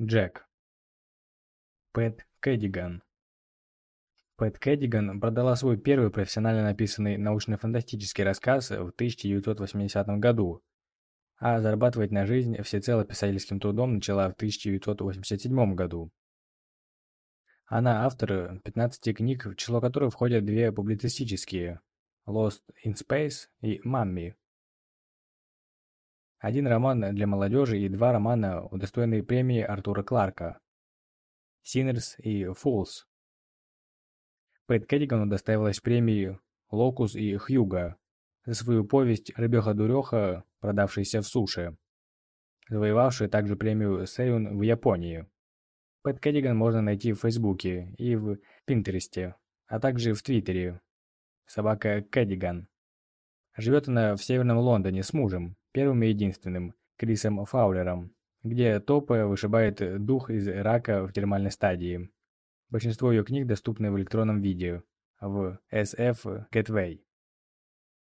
Джек. Пэт Кэддиган. Пэт Кэддиган продала свой первый профессионально написанный научно-фантастический рассказ в 1980 году, а зарабатывать на жизнь всецело писательским трудом начала в 1987 году. Она автор 15 книг, в число которых входят две публицистические «Lost in Space» и «Мамми», один роман для молодежи и два романа, удостоенные премии Артура Кларка «Sinners» и «Fools». Пэт Кэддигану доставилась премии «Локус» и «Хьюга» за свою повесть «Рыбеха-дуреха», продавшаяся в суше, завоевавшая также премию Сэйун в Японии. Пэт Кэддиган можно найти в Фейсбуке и в Пинтересте, а также в Твиттере. Собака Кэддиган. Живет она в Северном Лондоне с мужем, первым и единственным, Крисом Фаулером, где Топа вышибает дух из рака в термальной стадии. Большинство ее книг доступны в электронном виде в SF Gateway.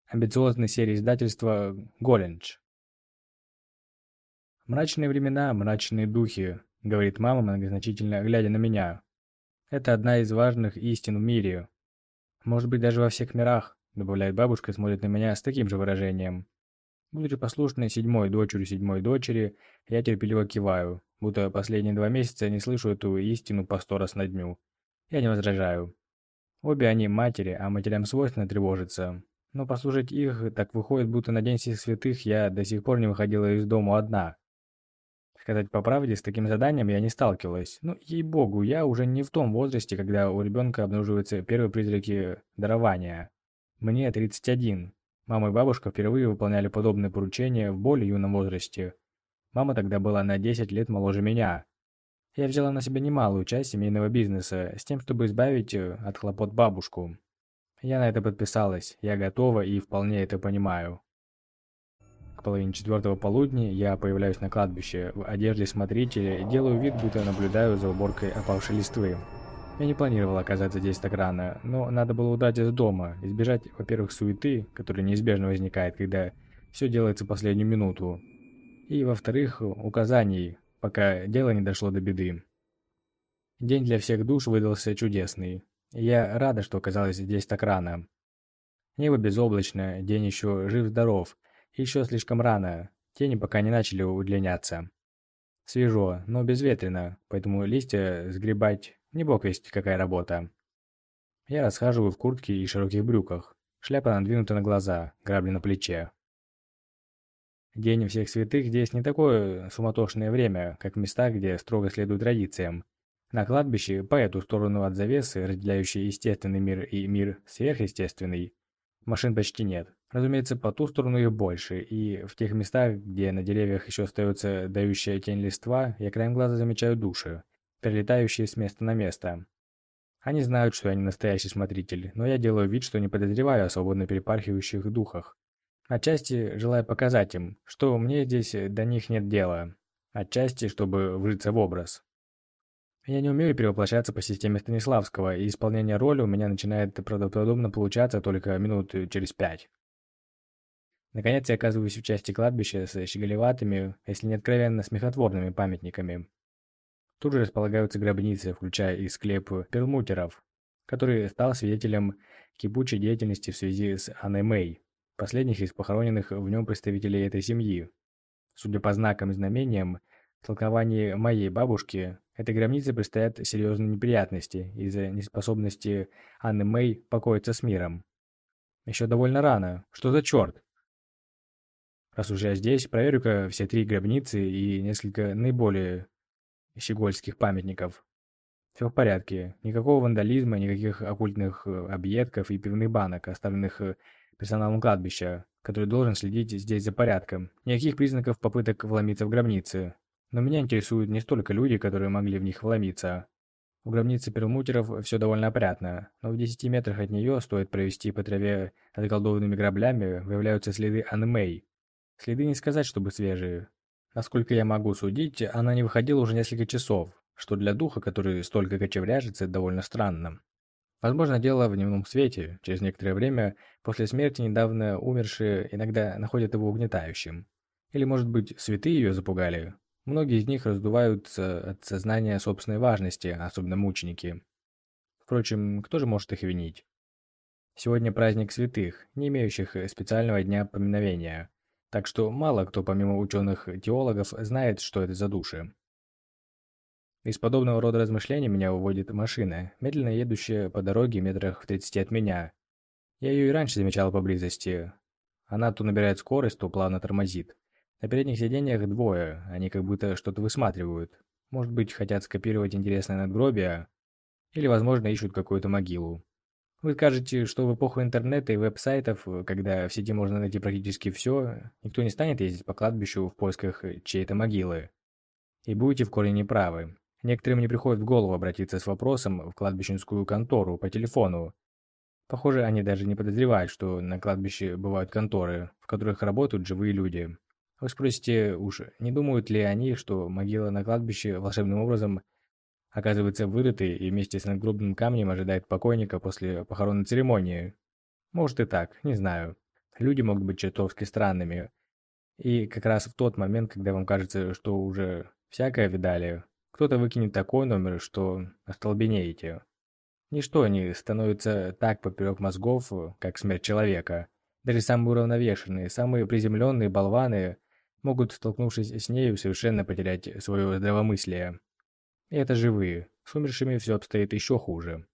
Амбициозной серии издательства Голлендж. «Мрачные времена, мрачные духи», — говорит мама, многозначительно глядя на меня. «Это одна из важных истин в мире. Может быть, даже во всех мирах», — добавляет бабушка и смотрит на меня с таким же выражением. Будучи послушной седьмой дочерью седьмой дочери, я терпеливо киваю, будто последние два месяца не слышу эту истину по сто раз на дню. Я не возражаю. Обе они матери, а матерям свойственно тревожиться. Но послушать их, так выходит, будто на День всех святых я до сих пор не выходила из дома одна. Сказать по правде, с таким заданием я не сталкивалась. Ну, ей-богу, я уже не в том возрасте, когда у ребенка обнаруживаются первые призраки дарования. Мне 31, Мама и бабушка впервые выполняли подобные поручения в более юном возрасте. Мама тогда была на 10 лет моложе меня. Я взяла на себя немалую часть семейного бизнеса, с тем, чтобы избавить э, от хлопот бабушку. Я на это подписалась, я готова и вполне это понимаю. К половине четвертого полудня я появляюсь на кладбище в одежде смотрителя и делаю вид, будто наблюдаю за уборкой опавшей листвы. Я не планировал оказаться здесь так рано, но надо было удрать из дома, избежать, во-первых, суеты, которая неизбежно возникает, когда все делается последнюю минуту, и, во-вторых, указаний, пока дело не дошло до беды. День для всех душ выдался чудесный. Я рада, что оказалась здесь так рано. Небо безоблачно, день еще жив-здоров, еще слишком рано, тени пока не начали удлиняться. Свежо, но безветренно, поэтому листья сгребать не бог весть, какая работа. Я расхаживаю в куртке и широких брюках. Шляпа надвинута на глаза, грабли на плече. День всех святых здесь не такое суматошное время, как в местах, где строго следуют традициям. На кладбище, по эту сторону от завесы, разделяющей естественный мир и мир сверхъестественный, машин почти нет. Разумеется, по ту сторону их больше, и в тех местах, где на деревьях еще остается дающая тень листва, я краем глаза замечаю души перелетающие с места на место. Они знают, что я не настоящий смотритель, но я делаю вид, что не подозреваю о свободно перепархивающих духах. Отчасти желаю показать им, что мне здесь до них нет дела. Отчасти, чтобы вжиться в образ. Я не умею перевоплощаться по системе Станиславского, и исполнение роли у меня начинает правдоподобно получаться только минут через пять. Наконец я оказываюсь в части кладбища с щеголеватыми, если не откровенно смехотворными памятниками. Тут же располагаются гробницы, включая и склеп перлмутеров, который стал свидетелем кипучей деятельности в связи с Анной Мэй, последних из похороненных в нем представителей этой семьи. Судя по знакам и знамениям, в толковании моей бабушки, этой гробнице предстоят серьезные неприятности из-за неспособности Анны Мэй покоиться с миром. Еще довольно рано. Что за черт? Раз уж я здесь, проверю-ка все три гробницы и несколько наиболее щегольских памятников. Все в порядке. Никакого вандализма, никаких оккультных э, объедков и пивных банок, оставленных э, персоналом кладбища, который должен следить здесь за порядком. Никаких признаков попыток вломиться в гробницы. Но меня интересуют не столько люди, которые могли в них вломиться. У гробницы перламутеров все довольно опрятно, но в 10 метрах от нее, стоит провести по траве отколдованными граблями, выявляются следы Анны Мэй. Следы не сказать, чтобы свежие, Насколько я могу судить, она не выходила уже несколько часов, что для духа, который столько кочевряжется, довольно странно. Возможно, дело в дневном свете. Через некоторое время после смерти недавно умершие иногда находят его угнетающим. Или, может быть, святые ее запугали? Многие из них раздуваются от сознания собственной важности, особенно мученики. Впрочем, кто же может их винить? Сегодня праздник святых, не имеющих специального дня поминовения, так что мало кто помимо ученых-теологов знает, что это за души. Из подобного рода размышлений меня уводит машина, медленно едущая по дороге метрах в 30 от меня. Я ее и раньше замечал поблизости. Она то набирает скорость, то плавно тормозит. На передних сиденьях двое, они как будто что-то высматривают. Может быть, хотят скопировать интересное надгробие, или, возможно, ищут какую-то могилу. Вы скажете, что в эпоху интернета и веб-сайтов, когда в сети можно найти практически все, никто не станет ездить по кладбищу в поисках чьей-то могилы. И будете в корне неправы. Некоторым не приходит в голову обратиться с вопросом в кладбищенскую контору по телефону. Похоже, они даже не подозревают, что на кладбище бывают конторы, в которых работают живые люди. Вы спросите, уж не думают ли они, что могила на кладбище волшебным образом оказывается вырытой и вместе с надгробным камнем ожидает покойника после похоронной церемонии? Может и так, не знаю. Люди могут быть чертовски странными. И как раз в тот момент, когда вам кажется, что уже всякое видали, кто-то выкинет такой номер, что остолбенеете. Ничто не становится так поперек мозгов, как смерть человека. Даже самые уравновешенные, самые приземленные болваны могут, столкнувшись с нею, совершенно потерять свое здравомыслие. И это живые. С умершими все обстоит еще хуже.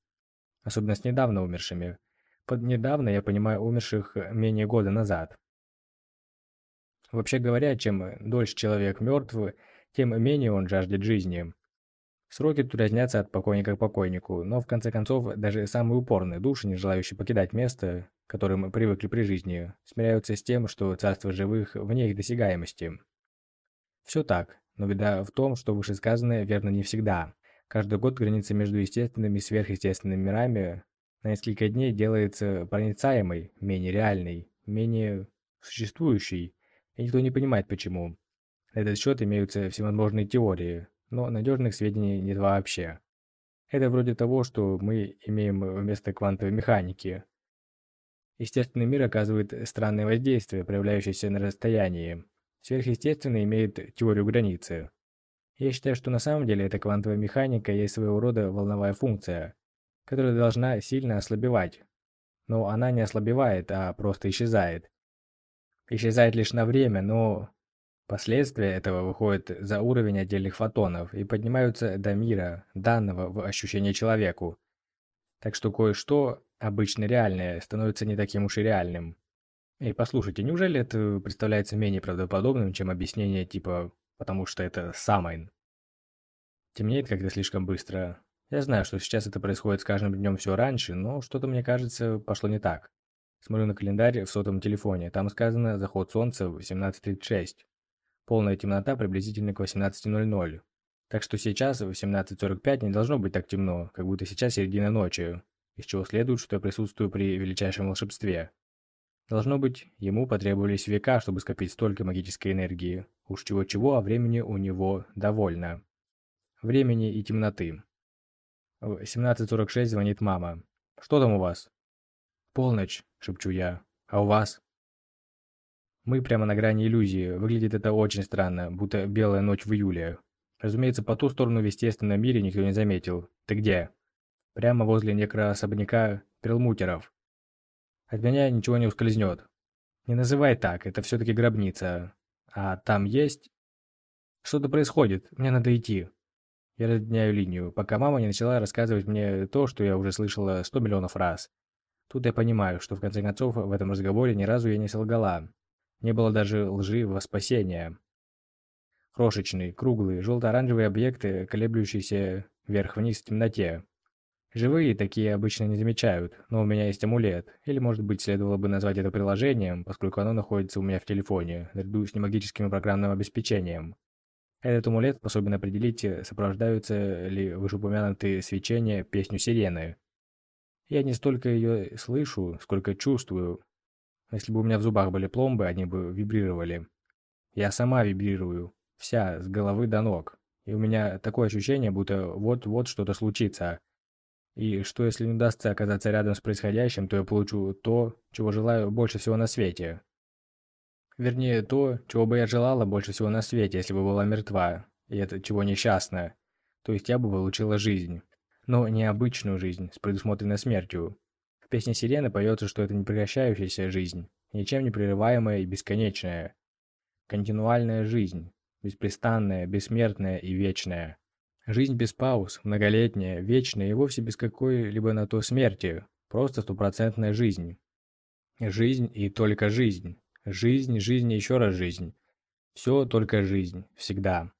Особенно с недавно умершими. Под недавно я понимаю умерших менее года назад. Вообще говоря, чем дольше человек мертв, тем менее он жаждет жизни. Сроки тут разнятся от покойника к покойнику, но в конце концов даже самые упорные души, не желающие покидать место, которым привыкли при жизни, смиряются с тем, что царство живых вне их досягаемости. Все так, но беда в том, что вышесказанное верно не всегда. Каждый год граница между естественными и сверхъестественными мирами на несколько дней делается проницаемой, менее реальной, менее существующей, и никто не понимает почему. На этот счет имеются всевозможные теории, но надежных сведений нет вообще. Это вроде того, что мы имеем вместо квантовой механики. Естественный мир оказывает странное воздействие, проявляющееся на расстоянии. Сверхъестественный имеет теорию границы. Я считаю, что на самом деле эта квантовая механика есть своего рода волновая функция, которая должна сильно ослабевать. Но она не ослабевает, а просто исчезает. Исчезает лишь на время, но Последствия этого выходят за уровень отдельных фотонов и поднимаются до мира, данного в ощущении человеку. Так что кое-что, обычно реальное, становится не таким уж и реальным. И послушайте, неужели это представляется менее правдоподобным, чем объяснение типа «потому что это Самайн»? Темнеет как-то слишком быстро. Я знаю, что сейчас это происходит с каждым днем все раньше, но что-то, мне кажется, пошло не так. Смотрю на календарь в сотовом телефоне, там сказано «заход солнца в 17.36». Полная темнота приблизительно к 18.00. Так что сейчас в 18.45 не должно быть так темно, как будто сейчас середина ночи, из чего следует, что я присутствую при величайшем волшебстве. Должно быть, ему потребовались века, чтобы скопить столько магической энергии. Уж чего-чего, а времени у него довольно. Времени и темноты. В 17.46 звонит мама. «Что там у вас?» «Полночь», — шепчу я. «А у вас?» Мы прямо на грани иллюзии. Выглядит это очень странно, будто белая ночь в июле. Разумеется, по ту сторону в естественном мире никто не заметил. Ты где? Прямо возле некроособняка перлмутеров. От меня ничего не ускользнет. Не называй так, это все-таки гробница. А там есть... Что-то происходит, мне надо идти. Я разъединяю линию, пока мама не начала рассказывать мне то, что я уже слышала сто миллионов раз. Тут я понимаю, что в конце концов в этом разговоре ни разу я не солгала. Не было даже лжи во спасение. Крошечные, круглые, желто-оранжевые объекты, колеблющиеся вверх-вниз в темноте. Живые такие обычно не замечают, но у меня есть амулет, или, может быть, следовало бы назвать это приложением, поскольку оно находится у меня в телефоне, наряду с немагическим программным обеспечением. Этот амулет способен определить, сопровождаются ли вышеупомянутые свечения песню сирены. Я не столько ее слышу, сколько чувствую, если бы у меня в зубах были пломбы, они бы вибрировали. Я сама вибрирую, вся, с головы до ног. И у меня такое ощущение, будто вот-вот что-то случится. И что если не удастся оказаться рядом с происходящим, то я получу то, чего желаю больше всего на свете. Вернее, то, чего бы я желала больше всего на свете, если бы была мертва. и это чего несчастно. То есть я бы получила жизнь. Но не обычную жизнь, с предусмотренной смертью. В песне Сирены поется, что это непрекращающаяся жизнь, ничем не прерываемая и бесконечная. Континуальная жизнь, беспрестанная, бессмертная и вечная. Жизнь без пауз, многолетняя, вечная и вовсе без какой-либо на то смерти. Просто стопроцентная жизнь. Жизнь и только жизнь. Жизнь, жизнь и еще раз жизнь. Все только жизнь. Всегда.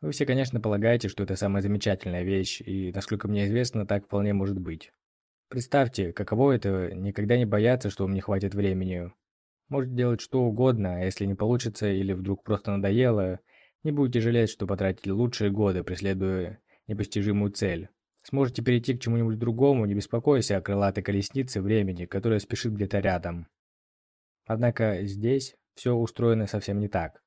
Вы все, конечно, полагаете, что это самая замечательная вещь, и, насколько мне известно, так вполне может быть. Представьте, каково это никогда не бояться, что вам не хватит времени. Можете делать что угодно, а если не получится или вдруг просто надоело, не будете жалеть, что потратили лучшие годы, преследуя непостижимую цель. Сможете перейти к чему-нибудь другому, не беспокойся о крылатой колеснице времени, которая спешит где-то рядом. Однако здесь все устроено совсем не так.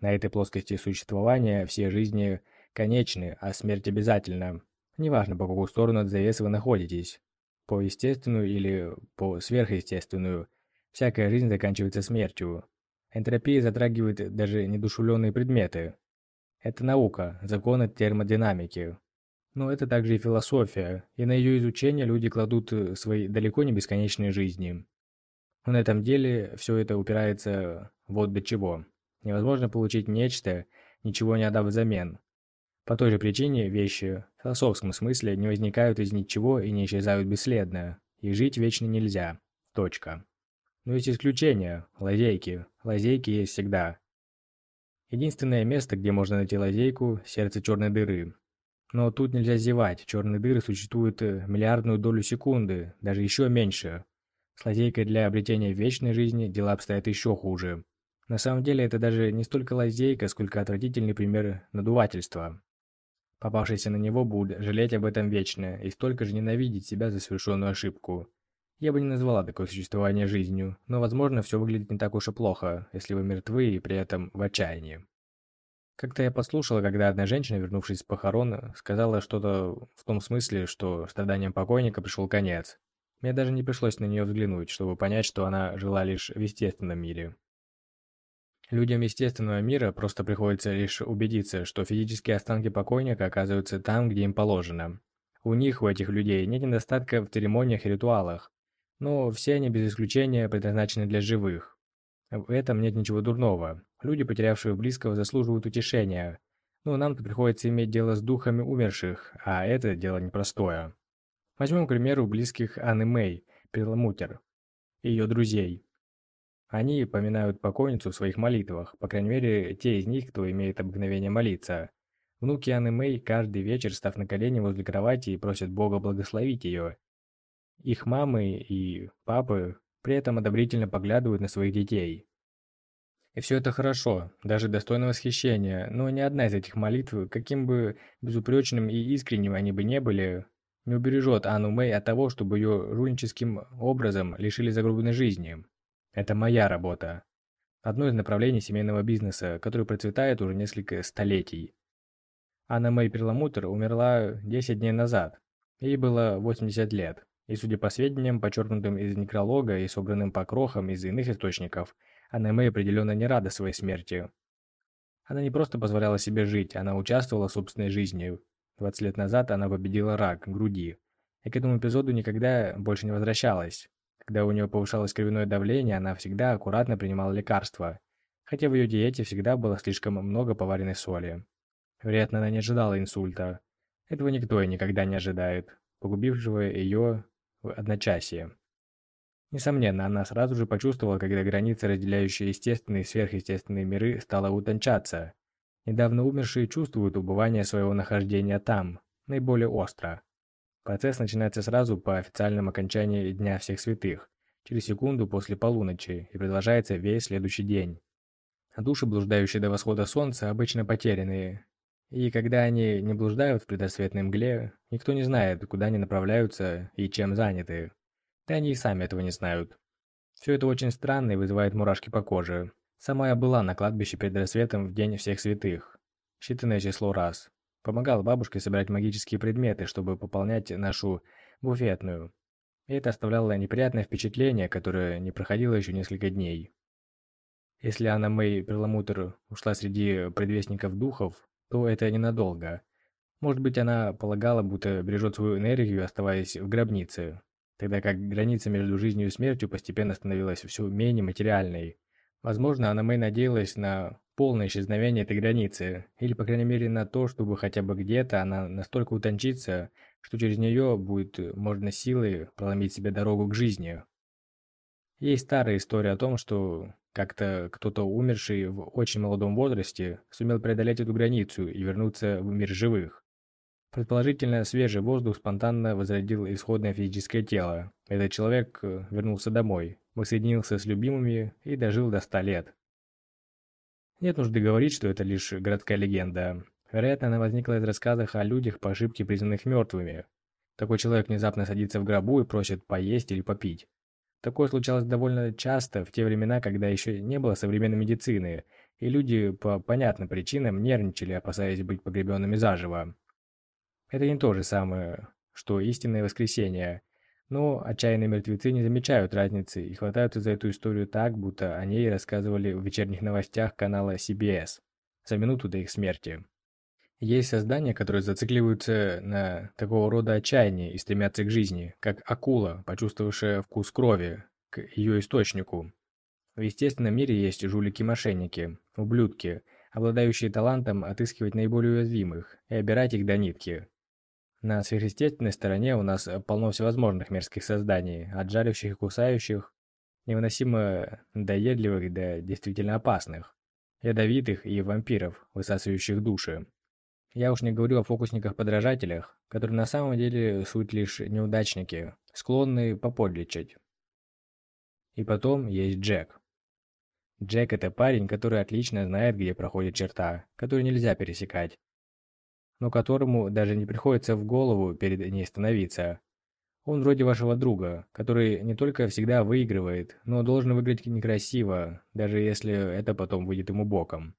На этой плоскости существования все жизни конечны, а смерть обязательна. Неважно, по какую сторону от завесы вы находитесь. По естественную или по сверхъестественную. Всякая жизнь заканчивается смертью. Энтропия затрагивает даже недушевленные предметы. Это наука, законы термодинамики. Но это также и философия, и на ее изучение люди кладут свои далеко не бесконечные жизни. Но на этом деле все это упирается вот до чего. Невозможно получить нечто, ничего не отдав взамен. По той же причине вещи, в философском смысле, не возникают из ничего и не исчезают бесследно, и жить вечно нельзя. Точка. Но есть исключения, лазейки. Лазейки есть всегда. Единственное место, где можно найти лазейку – сердце черной дыры. Но тут нельзя зевать, черные дыры существуют э, миллиардную долю секунды, даже еще меньше. С лазейкой для обретения вечной жизни дела обстоят еще хуже. На самом деле это даже не столько лазейка, сколько отвратительный пример надувательства. Попавшийся на него будет жалеть об этом вечно и столько же ненавидеть себя за совершенную ошибку. Я бы не назвала такое существование жизнью, но, возможно, все выглядит не так уж и плохо, если вы мертвы и при этом в отчаянии. Как-то я послушала, когда одна женщина, вернувшись с похорон, сказала что-то в том смысле, что страданиям покойника пришел конец. Мне даже не пришлось на нее взглянуть, чтобы понять, что она жила лишь в естественном мире. Людям естественного мира просто приходится лишь убедиться, что физические останки покойника оказываются там, где им положено. У них, у этих людей, нет недостатка в церемониях и ритуалах, но все они без исключения предназначены для живых. В этом нет ничего дурного. Люди, потерявшие близкого, заслуживают утешения. Но нам-то приходится иметь дело с духами умерших, а это дело непростое. Возьмем, к примеру, близких Анны Мэй, Перламутер, и ее друзей. Они поминают покойницу в своих молитвах, по крайней мере, те из них, кто имеет обыкновение молиться. Внуки Анны Мэй каждый вечер, став на колени возле кровати, просят Бога благословить ее. Их мамы и папы при этом одобрительно поглядывают на своих детей. И все это хорошо, даже достойно восхищения, но ни одна из этих молитв, каким бы безупречным и искренним они бы не были, не убережет Анну Мэй от того, чтобы ее жульническим образом лишили загробной жизни. Это моя работа. Одно из направлений семейного бизнеса, который процветает уже несколько столетий. Анна Мэй Перламутр умерла 10 дней назад. Ей было 80 лет. И судя по сведениям, подчеркнутым из некролога и собранным по крохам из иных источников, Мэй определенно не рада своей смерти. Она не просто позволяла себе жить, она участвовала собственной жизни. 20 лет назад она победила рак груди. И к этому эпизоду никогда больше не возвращалась. Когда у нее повышалось кровяное давление, она всегда аккуратно принимала лекарства, хотя в ее диете всегда было слишком много поваренной соли. Вероятно, она не ожидала инсульта. Этого никто и никогда не ожидает, погубившего ее в одночасье. Несомненно, она сразу же почувствовала, когда граница, разделяющая естественные и сверхъестественные миры, стала утончаться. Недавно умершие чувствуют убывание своего нахождения там, наиболее остро. Процесс начинается сразу по официальному окончании Дня Всех Святых, через секунду после полуночи, и продолжается весь следующий день. Души, блуждающие до восхода солнца, обычно потерянные. И когда они не блуждают в предрассветной мгле, никто не знает, куда они направляются и чем заняты. Да они и сами этого не знают. Все это очень странно и вызывает мурашки по коже. Сама я была на кладбище перед рассветом в День Всех Святых. Считанное число раз. Помогал бабушке собирать магические предметы, чтобы пополнять нашу буфетную. И это оставляло неприятное впечатление, которое не проходило еще несколько дней. Если Анна Мэй Перламутр ушла среди предвестников духов, то это ненадолго. Может быть, она полагала, будто бережет свою энергию, оставаясь в гробнице, тогда как граница между жизнью и смертью постепенно становилась все менее материальной. Возможно, она Мэй надеялась на полное исчезновение этой границы, или, по крайней мере, на то, чтобы хотя бы где-то она настолько утончится, что через нее будет можно силой проломить себе дорогу к жизни. Есть старая история о том, что как-то кто-то умерший в очень молодом возрасте сумел преодолеть эту границу и вернуться в мир живых. Предположительно, свежий воздух спонтанно возродил исходное физическое тело. Этот человек э, вернулся домой, воссоединился с любимыми и дожил до ста лет. Нет нужды говорить, что это лишь городская легенда. Вероятно, она возникла из рассказов о людях по ошибке признанных мертвыми. Такой человек внезапно садится в гробу и просит поесть или попить. Такое случалось довольно часто в те времена, когда еще не было современной медицины, и люди по понятным причинам нервничали, опасаясь быть погребенными заживо. Это не то же самое, что истинное воскресение. Но отчаянные мертвецы не замечают разницы и хватаются за эту историю так, будто о ней рассказывали в вечерних новостях канала CBS за минуту до их смерти. Есть создания, которые зацикливаются на такого рода отчаянии и стремятся к жизни, как акула, почувствовавшая вкус крови, к ее источнику. В естественном мире есть жулики-мошенники, ублюдки, обладающие талантом отыскивать наиболее уязвимых и обирать их до нитки. На сверхъестественной стороне у нас полно всевозможных мерзких созданий, от жарящих и кусающих, невыносимо доедливых до действительно опасных, ядовитых и вампиров, высасывающих души. Я уж не говорю о фокусниках-подражателях, которые на самом деле суть лишь неудачники, склонные поподличать. И потом есть Джек. Джек – это парень, который отлично знает, где проходит черта, которую нельзя пересекать но которому даже не приходится в голову перед ней становиться. Он вроде вашего друга, который не только всегда выигрывает, но должен выиграть некрасиво, даже если это потом выйдет ему боком.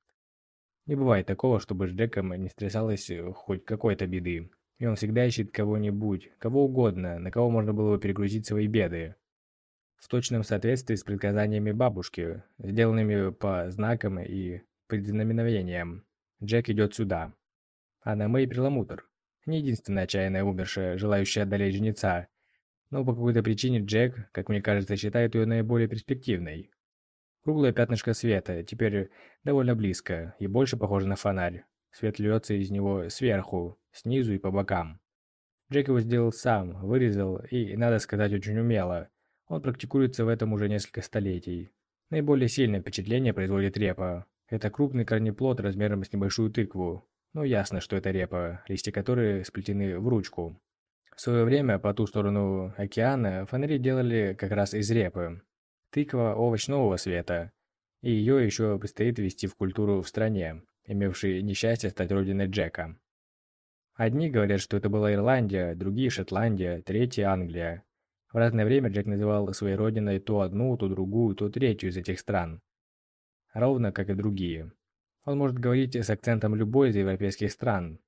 Не бывает такого, чтобы с Джеком не стрясалось хоть какой-то беды, и он всегда ищет кого-нибудь, кого угодно, на кого можно было бы перегрузить свои беды. В точном соответствии с предсказаниями бабушки, сделанными по знакам и предзнаменовениям, Джек идет сюда. Она Мэй Перламутр. Не единственная отчаянная умершая, желающая одолеть жнеца. Но по какой-то причине Джек, как мне кажется, считает ее наиболее перспективной. Круглое пятнышко света, теперь довольно близко и больше похоже на фонарь. Свет льется из него сверху, снизу и по бокам. Джек его сделал сам, вырезал и, надо сказать, очень умело. Он практикуется в этом уже несколько столетий. Наиболее сильное впечатление производит репа. Это крупный корнеплод размером с небольшую тыкву, ну, ясно, что это репа, листья которой сплетены в ручку. В свое время по ту сторону океана фонари делали как раз из репы. Тыква – овощ нового света. И ее еще предстоит ввести в культуру в стране, имевшей несчастье стать родиной Джека. Одни говорят, что это была Ирландия, другие – Шотландия, третьи – Англия. В разное время Джек называл своей родиной то одну, то другую, то третью из этих стран. Ровно как и другие. Он может говорить с акцентом любой из европейских стран.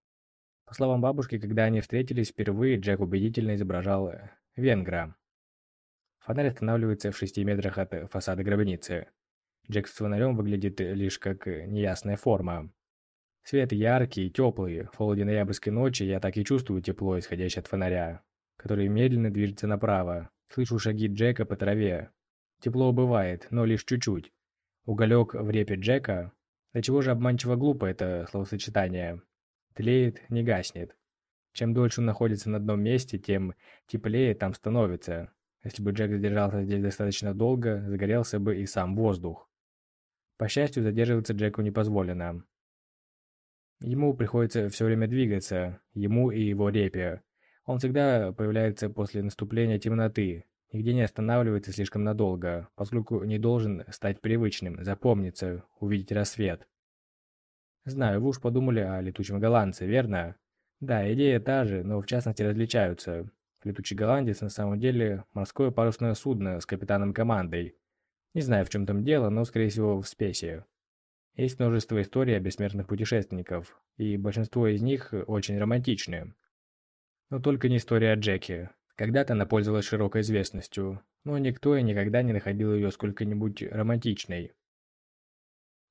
По словам бабушки, когда они встретились впервые, Джек убедительно изображал венгра. Фонарь останавливается в шести метрах от фасада гробницы. Джек с фонарем выглядит лишь как неясная форма. Свет яркий, теплый. В холоде ноябрьской ночи я так и чувствую тепло, исходящее от фонаря, который медленно движется направо. Слышу шаги Джека по траве. Тепло убывает, но лишь чуть-чуть. Уголек в репе Джека до чего же обманчиво глупо это словосочетание. Тлеет, не гаснет. Чем дольше он находится на одном месте, тем теплее там становится. Если бы Джек задержался здесь достаточно долго, загорелся бы и сам воздух. По счастью, задерживаться Джеку не позволено. Ему приходится все время двигаться, ему и его репе. Он всегда появляется после наступления темноты, Нигде не останавливается слишком надолго, поскольку не должен стать привычным, запомниться, увидеть рассвет. Знаю, вы уж подумали о летучем голландце, верно? Да, идея та же, но в частности различаются. Летучий голландец на самом деле морское парусное судно с капитаном командой. Не знаю, в чем там дело, но, скорее всего, в спеси. Есть множество историй о бессмертных путешественников, и большинство из них очень романтичны. Но только не история о Джеке, когда-то она пользовалась широкой известностью, но никто и никогда не находил ее сколько-нибудь романтичной.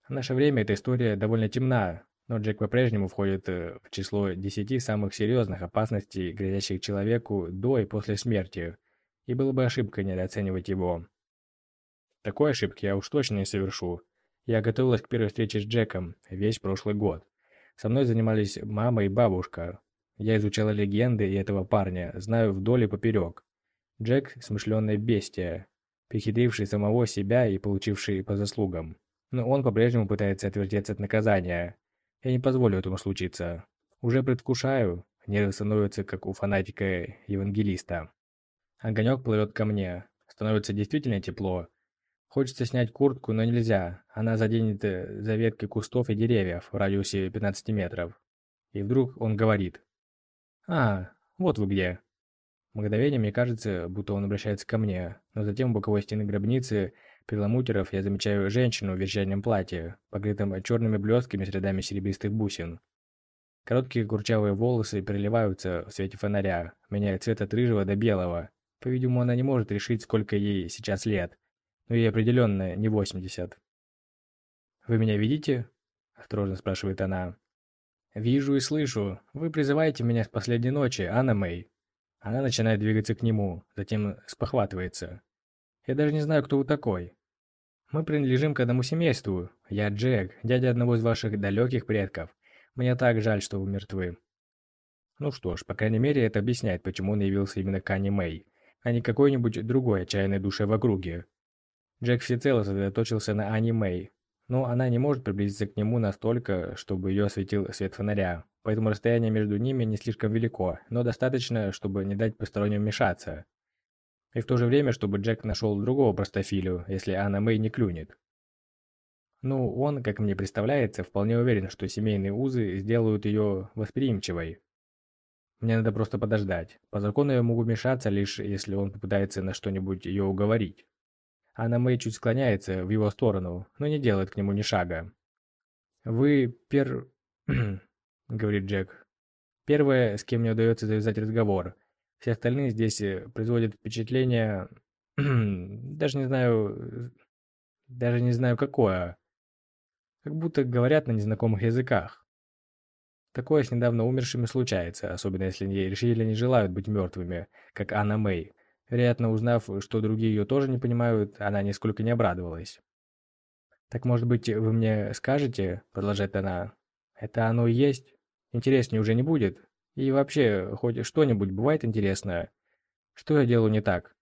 В наше время эта история довольно темна, Но Джек по-прежнему входит э, в число десяти самых серьезных опасностей, грозящих человеку до и после смерти, и было бы ошибкой недооценивать его. Такой ошибки я уж точно не совершу. Я готовилась к первой встрече с Джеком весь прошлый год. Со мной занимались мама и бабушка. Я изучала легенды и этого парня, знаю вдоль и поперек. Джек – смышленное бестия, перехитривший самого себя и получивший по заслугам. Но он по-прежнему пытается отвертеться от наказания. Я не позволю этому случиться. Уже предвкушаю, нервы становятся как у фанатика-евангелиста. Огонек плывет ко мне. Становится действительно тепло. Хочется снять куртку, но нельзя. Она заденет э, за веткой кустов и деревьев в радиусе 15 метров. И вдруг он говорит. «А, вот вы где». Мгновение мне кажется, будто он обращается ко мне, но затем у боковой стены гробницы перламутеров я замечаю женщину в вечернем платье, покрытом черными блестками с рядами серебристых бусин. Короткие курчавые волосы переливаются в свете фонаря, меняя цвет от рыжего до белого. По-видимому, она не может решить, сколько ей сейчас лет но ей определенно не 80. «Вы меня видите?» – осторожно спрашивает она. «Вижу и слышу. Вы призываете меня с последней ночи, Анна Мэй». Она начинает двигаться к нему, затем спохватывается. «Я даже не знаю, кто вы такой. Мы принадлежим к одному семейству. Я Джек, дядя одного из ваших далеких предков. Мне так жаль, что вы мертвы». Ну что ж, по крайней мере, это объясняет, почему он явился именно к Анне Мэй, а не какой-нибудь другой отчаянной душе в округе. Джек всецело сосредоточился на Ани Мэй, но она не может приблизиться к нему настолько, чтобы ее осветил свет фонаря, поэтому расстояние между ними не слишком велико, но достаточно, чтобы не дать посторонним вмешаться. И в то же время, чтобы Джек нашел другого простофилю, если Анна Мэй не клюнет. Ну, он, как мне представляется, вполне уверен, что семейные узы сделают ее восприимчивой. Мне надо просто подождать. По закону я могу вмешаться лишь, если он попытается на что-нибудь ее уговорить. Анна Мэй чуть склоняется в его сторону, но не делает к нему ни шага. «Вы пер...» — говорит Джек. «Первое, с кем мне удается завязать разговор. Все остальные здесь э, производят впечатление... даже не знаю... даже не знаю какое. Как будто говорят на незнакомых языках. Такое с недавно умершими случается, особенно если они решили не желают быть мертвыми, как Анна Мэй. Вероятно, узнав, что другие ее тоже не понимают, она нисколько не обрадовалась. «Так, может быть, вы мне скажете?» – продолжает она. «Это оно и есть? Интереснее уже не будет? И вообще, хоть что-нибудь бывает интересное? Что я делаю не так?»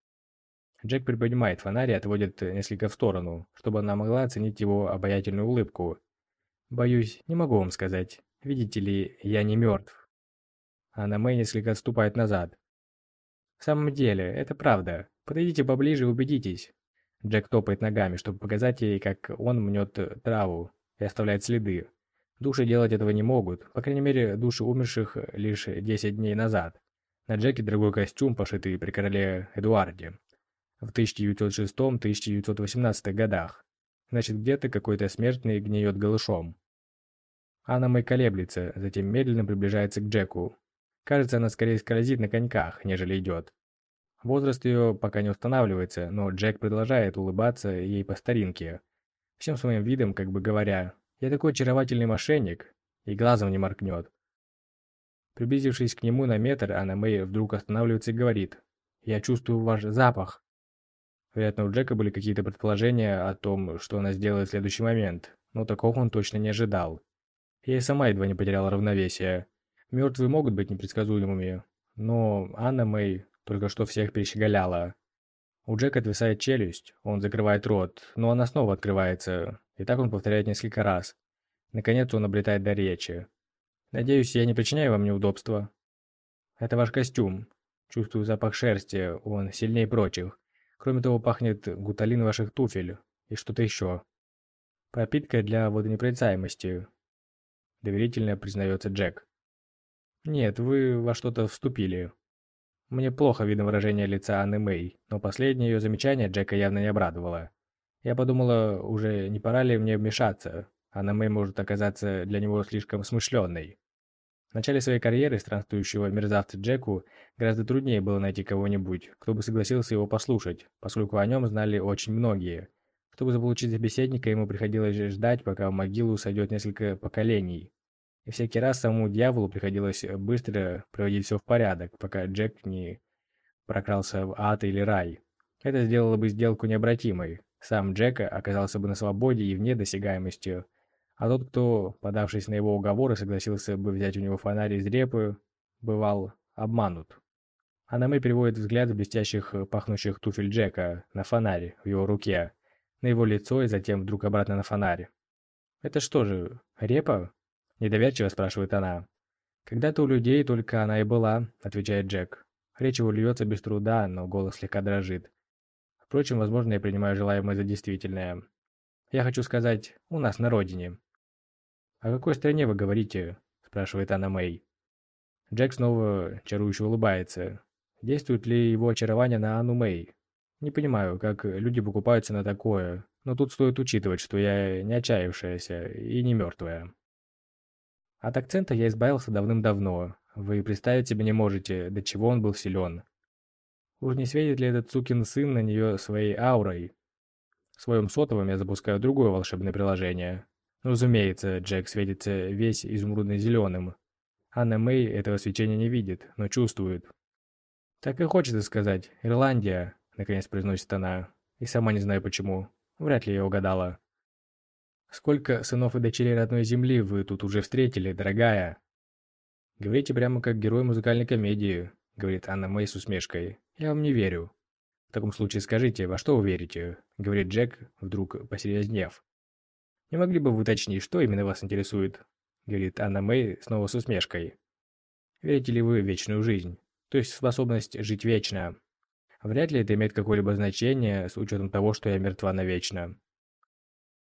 Джек приподнимает фонарь и отводит несколько в сторону, чтобы она могла оценить его обаятельную улыбку. «Боюсь, не могу вам сказать. Видите ли, я не мертв». Анна Мэй несколько отступает назад. В самом деле, это правда. Подойдите поближе и убедитесь. Джек топает ногами, чтобы показать ей, как он мнет траву и оставляет следы. Души делать этого не могут, по крайней мере, души умерших лишь 10 дней назад. На Джеке дорогой костюм, пошитый при короле Эдуарде в 1906-1918 годах. Значит, где-то какой-то смертный гниет голышом. Анна Мэй колеблется, затем медленно приближается к Джеку. Кажется, она скорее скользит на коньках, нежели идет. Возраст ее пока не устанавливается, но Джек продолжает улыбаться ей по старинке. Всем своим видом, как бы говоря, «Я такой очаровательный мошенник!» и глазом не моркнет. Приблизившись к нему на метр, Анна Мэй вдруг останавливается и говорит, «Я чувствую ваш запах». Вероятно, у Джека были какие-то предположения о том, что она сделает в следующий момент, но такого он точно не ожидал. Я и сама едва не потеряла равновесие. Мертвые могут быть непредсказуемыми, но Анна Мэй только что всех перещеголяла. У Джека отвисает челюсть, он закрывает рот, но она снова открывается, и так он повторяет несколько раз. Наконец он обретает до речи. «Надеюсь, я не причиняю вам неудобства?» «Это ваш костюм. Чувствую запах шерсти, он сильнее прочих. Кроме того, пахнет гуталин ваших туфель и что-то еще. Пропитка для водонепроницаемости», — доверительно признается Джек. «Нет, вы во что-то вступили». Мне плохо видно выражение лица Анны Мэй, но последнее ее замечание Джека явно не обрадовало. Я подумала, уже не пора ли мне вмешаться? Анна Мэй может оказаться для него слишком смышленной. В начале своей карьеры странствующего мерзавца Джеку гораздо труднее было найти кого-нибудь, кто бы согласился его послушать, поскольку о нем знали очень многие. Чтобы заполучить собеседника, ему приходилось ждать, пока в могилу сойдет несколько поколений. И всякий раз самому дьяволу приходилось быстро приводить все в порядок, пока Джек не прокрался в ад или рай. Это сделало бы сделку необратимой. Сам Джека оказался бы на свободе и вне досягаемости, а тот, кто, подавшись на его уговоры, согласился бы взять у него фонарь из репы, бывал обманут. Анаме переводит взгляд блестящих, пахнущих туфель Джека на фонарь в его руке, на его лицо и затем вдруг обратно на фонарь. «Это что же, репа?» – недоверчиво спрашивает она. «Когда-то у людей только она и была», – отвечает Джек. Речь его льется без труда, но голос слегка дрожит. Впрочем, возможно, я принимаю желаемое за действительное. Я хочу сказать, у нас на родине. «О какой стране вы говорите?» – спрашивает Анна Мэй. Джек снова чарующе улыбается. Действует ли его очарование на Анну Мэй? Не понимаю, как люди покупаются на такое, но тут стоит учитывать, что я не отчаявшаяся и не мертвая. От акцента я избавился давным-давно. Вы представить себе не можете, до чего он был силен. Уж не светит ли этот сукин сын на нее своей аурой? В своем сотовом я запускаю другое волшебное приложение. Разумеется, Джек светится весь изумрудно-зеленым. Анна Мэй этого свечения не видит, но чувствует. «Так и хочется сказать. Ирландия», — наконец произносит она. И сама не знаю почему. Вряд ли я угадала. «Сколько сынов и дочерей родной земли вы тут уже встретили, дорогая?» «Говорите прямо как герой музыкальной комедии», — говорит Анна Мэй с усмешкой. «Я вам не верю». «В таком случае скажите, во что вы верите?» — говорит Джек, вдруг посерьезнев. «Не могли бы вы уточнить, что именно вас интересует?» — говорит Анна Мэй снова с усмешкой. «Верите ли вы в вечную жизнь? То есть способность жить вечно?» Вряд ли это имеет какое-либо значение с учетом того, что я мертва навечно.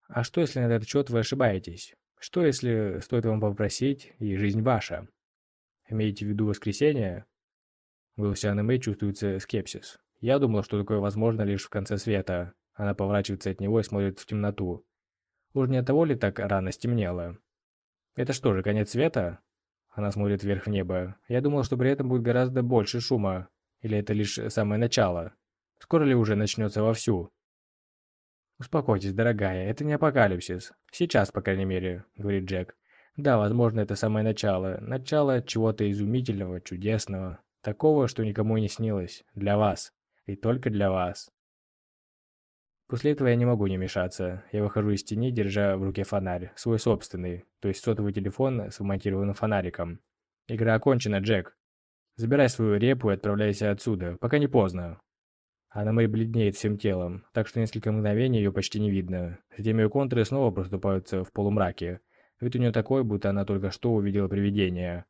А что, если на этот счет вы ошибаетесь? Что, если стоит вам попросить, и жизнь ваша? Имеете в виду воскресенье? В Мэй чувствуется скепсис. Я думала, что такое возможно лишь в конце света. Она поворачивается от него и смотрит в темноту. Уж не от того ли так рано стемнело? Это что же, конец света? Она смотрит вверх в небо. Я думала, что при этом будет гораздо больше шума. Или это лишь самое начало? Скоро ли уже начнется вовсю? «Успокойтесь, дорогая, это не апокалипсис. Сейчас, по крайней мере», — говорит Джек. «Да, возможно, это самое начало. Начало чего-то изумительного, чудесного. Такого, что никому не снилось. Для вас. И только для вас». После этого я не могу не мешаться. Я выхожу из тени, держа в руке фонарь, свой собственный, то есть сотовый телефон с вмонтированным фонариком. «Игра окончена, Джек. Забирай свою репу и отправляйся отсюда, пока не поздно». Она Мэй бледнеет всем телом, так что несколько мгновений ее почти не видно. Затем ее контуры снова проступаются в полумраке. Вид у нее такой, будто она только что увидела привидение.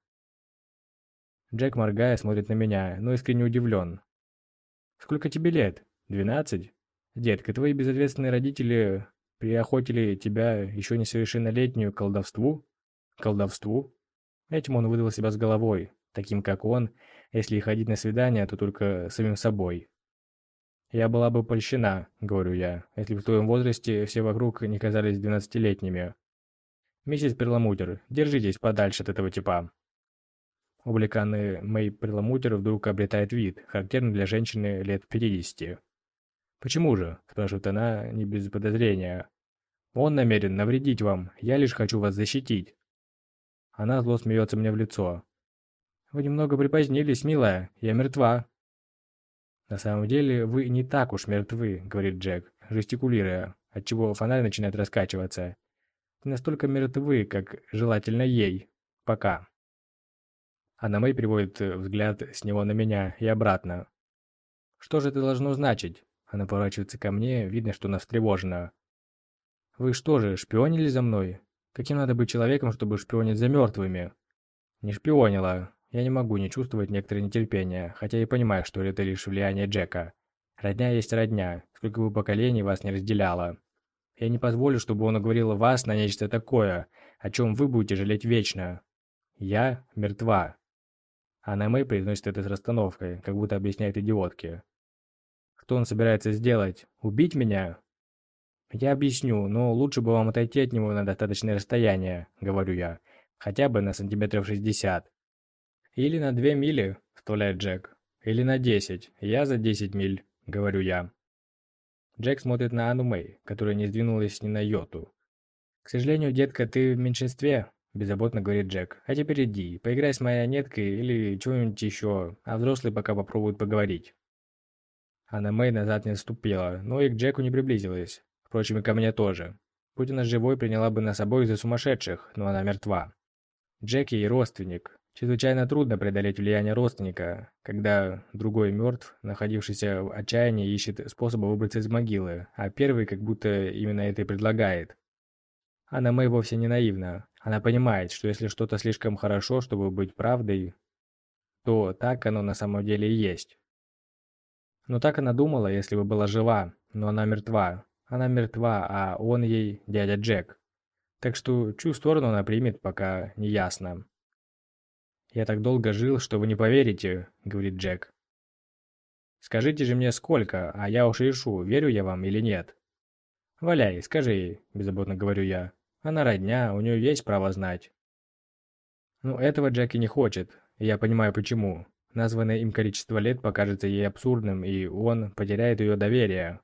Джек, моргая, смотрит на меня, но искренне удивлен. «Сколько тебе лет? Двенадцать? Детка, твои безответственные родители приохотили тебя, еще несовершеннолетнюю, колдовству?» «Колдовству?» Этим он выдал себя с головой, таким как он, если и ходить на свидания, то только самим собой. «Я была бы польщена», — говорю я, «если в твоем возрасте все вокруг не казались двенадцатилетними». «Миссис Перламутер, держитесь подальше от этого типа». Облик Анны Мэй Перламутер вдруг обретает вид, характерный для женщины лет 50. «Почему же?» – спрашивает она не без подозрения. «Он намерен навредить вам, я лишь хочу вас защитить». Она зло смеется мне в лицо. «Вы немного припозднились, милая, я мертва». «На самом деле вы не так уж мертвы», — говорит Джек, жестикулируя, отчего фонарь начинает раскачиваться. «Не настолько мертвы, как желательно ей. Пока». Анна Мэй переводит взгляд с него на меня и обратно. «Что же это должно значить?» Она поворачивается ко мне, видно, что она встревожена. «Вы что же, шпионили за мной? Каким надо быть человеком, чтобы шпионить за мертвыми?» «Не шпионила. Я не могу не чувствовать некоторое нетерпение, хотя и понимаю, что это лишь влияние Джека. Родня есть родня, сколько бы поколений вас не разделяло. Я не позволю, чтобы он уговорил вас на нечто такое, о чем вы будете жалеть вечно. Я мертва. Анна Мэй произносит это с расстановкой, как будто объясняет идиотке. Что он собирается сделать? Убить меня? Я объясню, но лучше бы вам отойти от него на достаточное расстояние, говорю я. Хотя бы на сантиметров шестьдесят. «Или на две мили», — вставляет Джек. «Или на десять. Я за десять миль», — говорю я. Джек смотрит на Анну Мэй, которая не сдвинулась ни на йоту. «К сожалению, детка, ты в меньшинстве», — беззаботно говорит Джек. «А теперь иди, поиграй с марионеткой или чего-нибудь еще, а взрослые пока попробуют поговорить». Анна Мэй назад не отступила, но и к Джеку не приблизилась. Впрочем, и ко мне тоже. Будь она живой, приняла бы нас обоих за сумасшедших, но она мертва. Джек ей родственник. Чрезвычайно трудно преодолеть влияние родственника, когда другой мертв, находившийся в отчаянии, ищет способа выбраться из могилы, а первый как будто именно это и предлагает. Анна Мэй вовсе не наивна. Она понимает, что если что-то слишком хорошо, чтобы быть правдой, то так оно на самом деле и есть. Но так она думала, если бы была жива, но она мертва. Она мертва, а он ей дядя Джек. Так что чью сторону она примет, пока не ясно. «Я так долго жил, что вы не поверите», — говорит Джек. «Скажите же мне, сколько, а я уж решу, верю я вам или нет». «Валяй, скажи ей», — беззаботно говорю я. «Она родня, у нее есть право знать». Ну, этого Джек и не хочет, я понимаю почему. Названное им количество лет покажется ей абсурдным, и он потеряет ее доверие.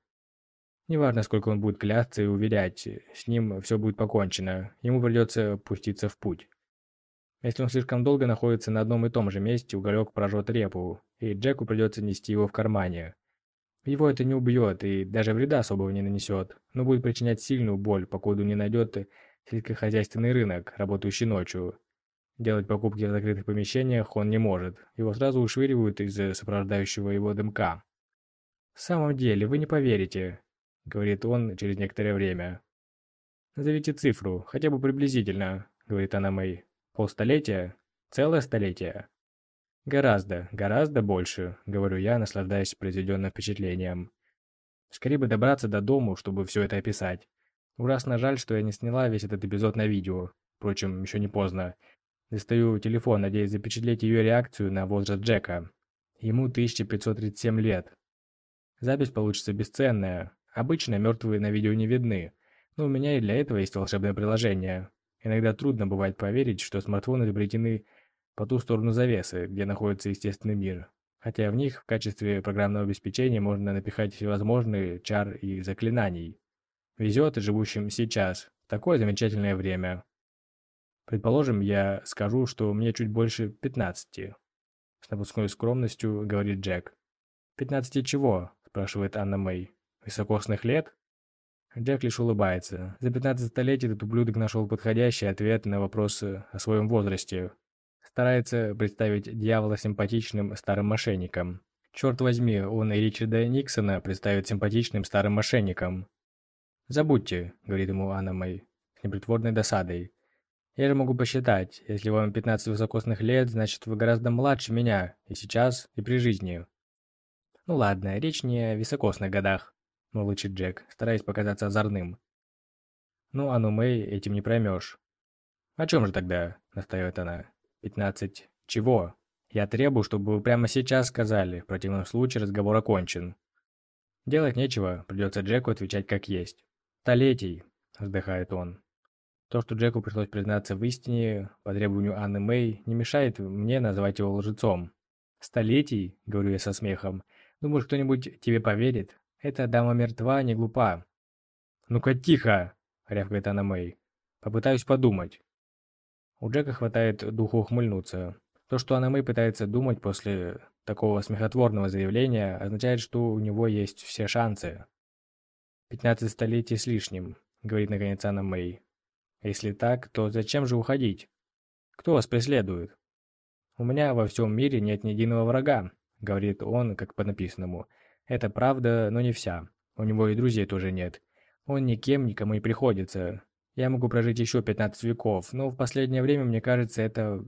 Неважно, сколько он будет клясться и уверять, с ним все будет покончено, ему придется пуститься в путь. Если он слишком долго находится на одном и том же месте, уголек прожжет репу, и Джеку придется нести его в кармане. Его это не убьет и даже вреда особого не нанесет, но будет причинять сильную боль, покуда не найдет сельскохозяйственный рынок, работающий ночью. Делать покупки в закрытых помещениях он не может, его сразу ушвыривают из сопровождающего его дымка. «В самом деле, вы не поверите», — говорит он через некоторое время. «Назовите цифру, хотя бы приблизительно», — говорит она Мэй. «Полстолетия? Целое столетие?» «Гораздо, гораздо больше», — говорю я, наслаждаясь произведенным впечатлением. Скорее бы добраться до дому, чтобы все это описать. Ужасно жаль, что я не сняла весь этот эпизод на видео. Впрочем, еще не поздно. Достаю телефон, надеясь запечатлеть ее реакцию на возраст Джека. Ему 1537 лет. Запись получится бесценная. Обычно мертвые на видео не видны, но у меня и для этого есть волшебное приложение. Иногда трудно бывает поверить, что смартфоны изобретены по ту сторону завесы, где находится естественный мир. Хотя в них в качестве программного обеспечения можно напихать всевозможные чар и заклинаний. Везет живущим сейчас. Такое замечательное время. Предположим, я скажу, что мне чуть больше 15. С напускной скромностью говорит Джек. «Пятнадцати чего?» – спрашивает Анна Мэй. «Високосных лет?» Джек лишь улыбается. За 15 столетий этот ублюдок нашел подходящий ответ на вопросы о своем возрасте. Старается представить дьявола симпатичным старым мошенником. Черт возьми, он и Ричарда Никсона представит симпатичным старым мошенником. «Забудьте», — говорит ему Анна Мэй, с непритворной досадой. «Я же могу посчитать. Если вам 15 высокосных лет, значит, вы гораздо младше меня, и сейчас, и при жизни». «Ну ладно, речь не о високосных годах», — мурлычет Джек, стараясь показаться озорным. «Ну, Анну Мэй этим не проймешь». «О чем же тогда?» — настаивает она. «Пятнадцать... чего? Я требую, чтобы вы прямо сейчас сказали, в противном случае разговор окончен». Делать нечего, придется Джеку отвечать как есть. «Столетий», — вздыхает он. То, что Джеку пришлось признаться в истине по требованию Анны Мэй, не мешает мне называть его лжецом. «Столетий?» — говорю я со смехом. «Думаешь, кто-нибудь тебе поверит? Эта дама мертва, не глупа». «Ну-ка тихо!» — рявкает Анна Мэй. «Попытаюсь подумать». У Джека хватает духу ухмыльнуться. То, что Анна Мэй пытается думать после такого смехотворного заявления, означает, что у него есть все шансы. «Пятнадцать столетий с лишним», — говорит наконец Анна Мэй. «Если так, то зачем же уходить? Кто вас преследует?» «У меня во всем мире нет ни единого врага», — говорит он, как по написанному. «Это правда, но не вся. У него и друзей тоже нет. Он никем никому не приходится. Я могу прожить еще 15 веков, но в последнее время, мне кажется, это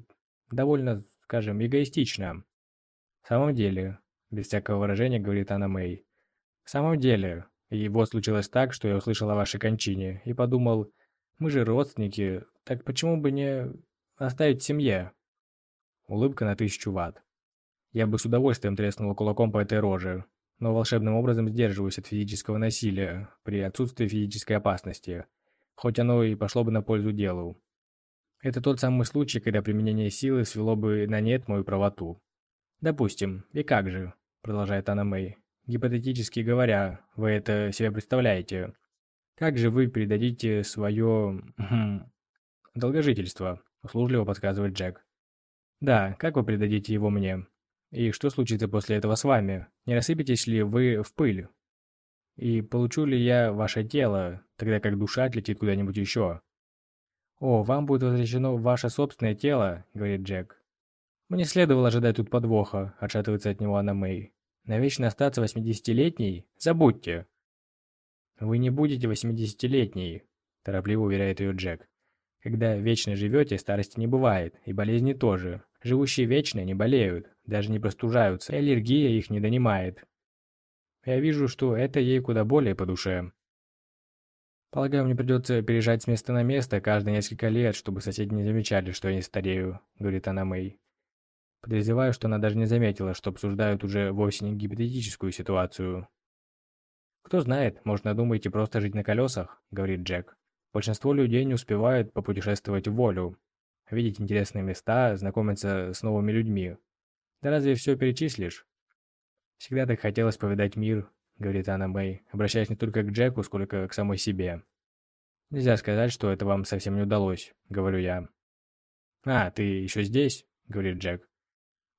довольно, скажем, эгоистично. В самом деле, без всякого выражения, говорит Анна Мэй. В самом деле, и вот случилось так, что я услышал о вашей кончине, и подумал, мы же родственники, так почему бы не оставить семье? Улыбка на тысячу ватт. Я бы с удовольствием треснул кулаком по этой роже, но волшебным образом сдерживаюсь от физического насилия при отсутствии физической опасности хоть оно и пошло бы на пользу делу. Это тот самый случай, когда применение силы свело бы на нет мою правоту. Допустим, и как же, продолжает Анна Мэй, гипотетически говоря, вы это себе представляете. Как же вы передадите свое... Долгожительство? услужливо подсказывает Джек. Да, как вы придадите его мне? И что случится после этого с вами? Не рассыпетесь ли вы в пыль? И получу ли я ваше тело, тогда как душа отлетит куда-нибудь еще? «О, вам будет возвращено ваше собственное тело», — говорит Джек. «Мне следовало ожидать тут подвоха», — отшатывается от него Анна Мэй. «Навечно остаться восьмидесятилетней? Забудьте!» «Вы не будете восьмидесятилетней», — торопливо уверяет ее Джек. «Когда вечно живете, старости не бывает, и болезни тоже. Живущие вечно не болеют, даже не простужаются, и аллергия их не донимает. Я вижу, что это ей куда более по душе. Полагаю, мне придется переезжать с места на место каждые несколько лет, чтобы соседи не замечали, что я не старею, говорит она Мэй. Подозреваю, что она даже не заметила, что обсуждают уже вовсе не гипотетическую ситуацию. «Кто знает, может, надумаете просто жить на колесах», — говорит Джек. «Большинство людей не успевают попутешествовать в волю, видеть интересные места, знакомиться с новыми людьми. Да разве все перечислишь? Всегда так хотелось повидать мир, говорит Анна Мэй, обращаясь не только к Джеку, сколько к самой себе. Нельзя сказать, что это вам совсем не удалось, говорю я. А, ты еще здесь? говорит Джек.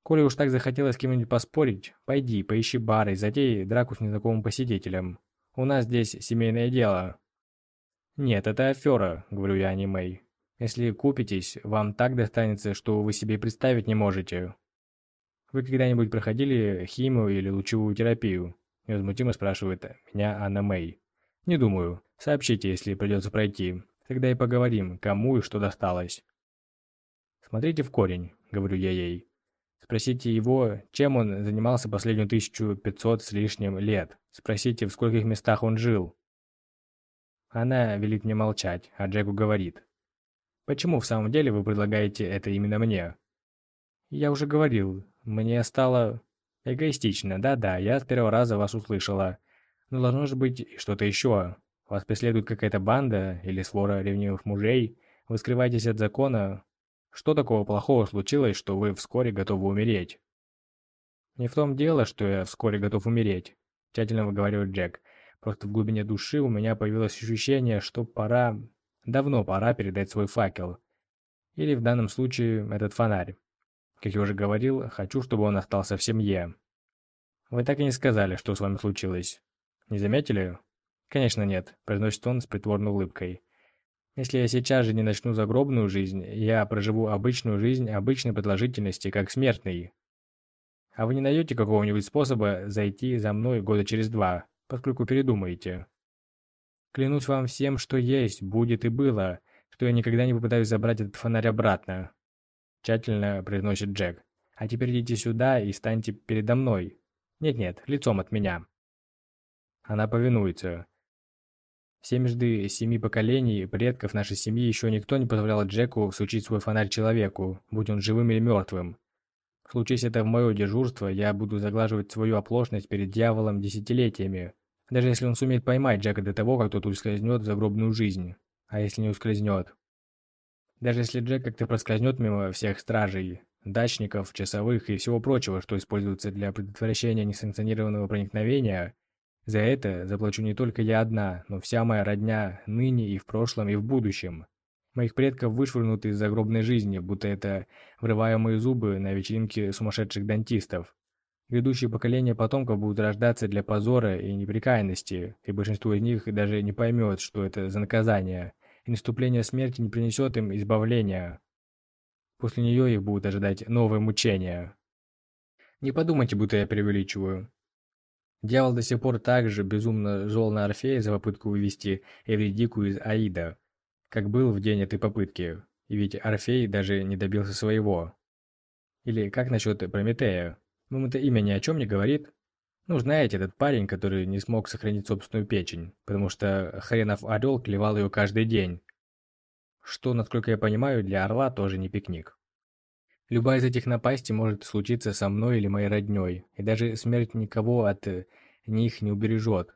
Коли уж так захотелось с кем-нибудь поспорить, пойди, поищи бары и затей драку с незнакомым посетителем. У нас здесь семейное дело. Нет, это афера, говорю я Мэй. Если купитесь, вам так достанется, что вы себе представить не можете. Вы когда-нибудь проходили химию или лучевую терапию? Невозмутимо спрашивает меня Анна Мэй. Не думаю. Сообщите, если придется пройти. Тогда и поговорим, кому и что досталось. Смотрите в корень, говорю я ей. Спросите его, чем он занимался последнюю 1500 с лишним лет. Спросите, в скольких местах он жил. Она велит мне молчать, а Джеку говорит. Почему в самом деле вы предлагаете это именно мне? Я уже говорил, мне стало эгоистично. Да-да, я с первого раза вас услышала. Но должно же быть что-то еще. Вас преследует какая-то банда или свора ревнивых мужей. Вы скрываетесь от закона. Что такого плохого случилось, что вы вскоре готовы умереть? Не в том дело, что я вскоре готов умереть, тщательно выговаривает Джек. Просто в глубине души у меня появилось ощущение, что пора Давно пора передать свой факел. Или в данном случае этот фонарь. Как я уже говорил, хочу, чтобы он остался в семье. Вы так и не сказали, что с вами случилось. Не заметили? Конечно нет, произносит он с притворной улыбкой. Если я сейчас же не начну загробную жизнь, я проживу обычную жизнь обычной продолжительности, как смертный. А вы не найдете какого-нибудь способа зайти за мной года через два, поскольку передумаете? Клянусь вам всем, что есть, будет и было, что я никогда не попытаюсь забрать этот фонарь обратно. Тщательно произносит Джек. А теперь идите сюда и станьте передо мной. Нет-нет, лицом от меня. Она повинуется. Все межды семи поколений предков нашей семьи еще никто не позволял Джеку всучить свой фонарь человеку, будь он живым или мертвым. Случись это в мое дежурство, я буду заглаживать свою оплошность перед дьяволом десятилетиями, даже если он сумеет поймать Джека до того, как тот ускользнет в загробную жизнь. А если не ускользнет? Даже если Джек как-то проскользнет мимо всех стражей, дачников, часовых и всего прочего, что используется для предотвращения несанкционированного проникновения, за это заплачу не только я одна, но вся моя родня ныне и в прошлом, и в будущем. Моих предков вышвырнут из загробной жизни, будто это врываемые зубы на вечеринке сумасшедших дантистов. Грядущие поколения потомков будут рождаться для позора и неприкаянности, и большинство из них даже не поймет, что это за наказание, и наступление смерти не принесет им избавления. После нее их будут ожидать новые мучения. Не подумайте, будто я преувеличиваю. Дьявол до сих пор так же безумно зол на Орфея за попытку вывести Эвридику из Аида, как был в день этой попытки, и ведь Орфей даже не добился своего. Или как насчет Прометея? Вам это имя ни о чем не говорит? Ну, знаете, этот парень, который не смог сохранить собственную печень, потому что хренов орел клевал ее каждый день. Что, насколько я понимаю, для орла тоже не пикник. Любая из этих напастей может случиться со мной или моей родней, и даже смерть никого от э, них не убережет.